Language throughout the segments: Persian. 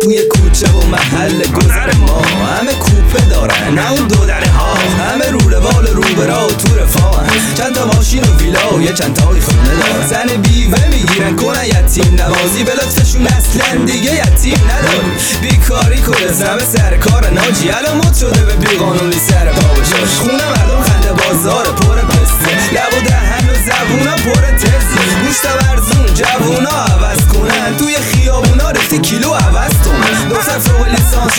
توی کوچه و محل گذر ما. همه کوپه دارن نه اون دو ها. همه رو روال روبرا و تو رفاه چند تا ماشین و ویلا و یه چند تای خونه دارن زن بیوه می‌گیرن کنن یتیم نوازی. به لطفشون اصلا دیگه یتیم ندارن بیکاری کنه همه سر کار ناجی. الان مد شده به بیقانونی سر پا بشاش خونه مردم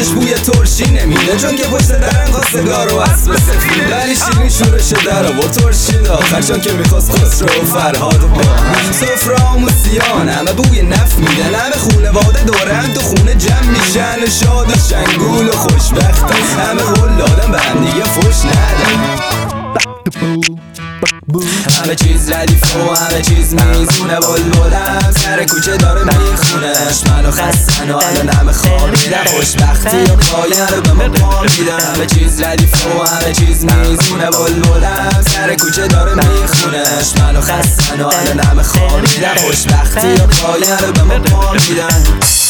لیسانسش بوی ترشی نمیده چون که پشت درن خواستگار و اسب سفید ولی شیرین شورش در و ترشید آخر چون که می‌خواست خسرو و فرهاد و با سفره آموسیان همه بوی نف میدن همه خونواده دورن تو خونه جمع میشن شاد و شنگول و خوشبخت همه قول دادن به هم دیگه فش ندن همه چیز ردیف و همه چیز میزونه بلبلم سر کوچه داره میخونش منو خستن و الان همه خوابیدن خوشبختی و پایه رو به ما میدن. همه چیز ردیف و همه چیز میزونه بلبلم سر کوچه داره میخونش منو خستن و الان همه خوابیدن خوشبختی و پایه رو به ما میدن.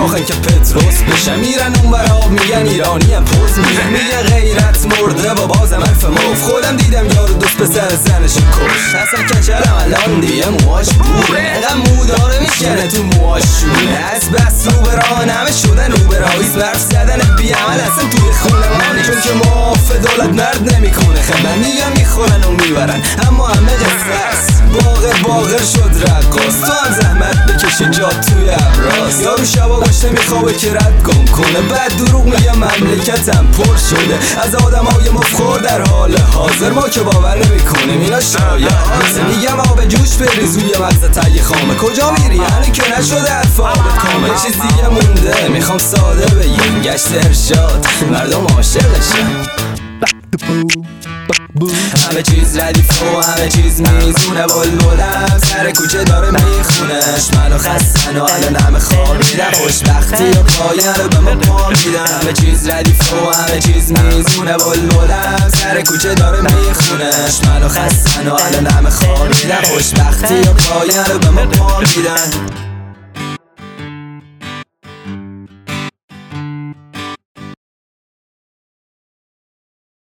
سوراخن که پتروس بشه میرن اون برا میگن ایرانی هم پوز میگن. میگه غیرت مرده با بازم حرف موف خودم دیدم یارو دوست سر زنش کش. اصلا کچرم الان دیگه موهاش بوره اینقدر مو داره میشکنه تو موهاش شونه از بس رو برا همه شدن رو برایی برف زدن بیعمل اصلا توی خونه مانی چون که معاف دولت مرد نمی‌کنه. خیلی میگم می‌خورن و می‌برن. اما همه قصه باغر باغر شد رقاص. تو بکشی جا توی ابراز. یارو شبا باشه میخوابه که رد گم کنه. بعد دروغ میگه مملکتم پر شده. از آدم های مفخور در حال حاضر. ما که باور نمی‌کنیم اینا شایع میگم آب جوش بریز روی مغز تای خامه. کجا میری؟ یعنی که نشده الفابت کامل چیز دیگه مونده. می‌خوام ساده بگیم گشت ارشاد. مردم عاشقشن. همه چیز ردیف و همه چیز میزونه بلبلم سر کوچه داره میخونش منو خستن و الان همه خوابیدن خوشبختی و پایه رو به ما میدن. همه چیز ردیف و همه چیز میزونه بلبلم سر کوچه داره میخونش منو خستن و الان همه خوابیدن خوشبختی و پایه رو به ما میدن.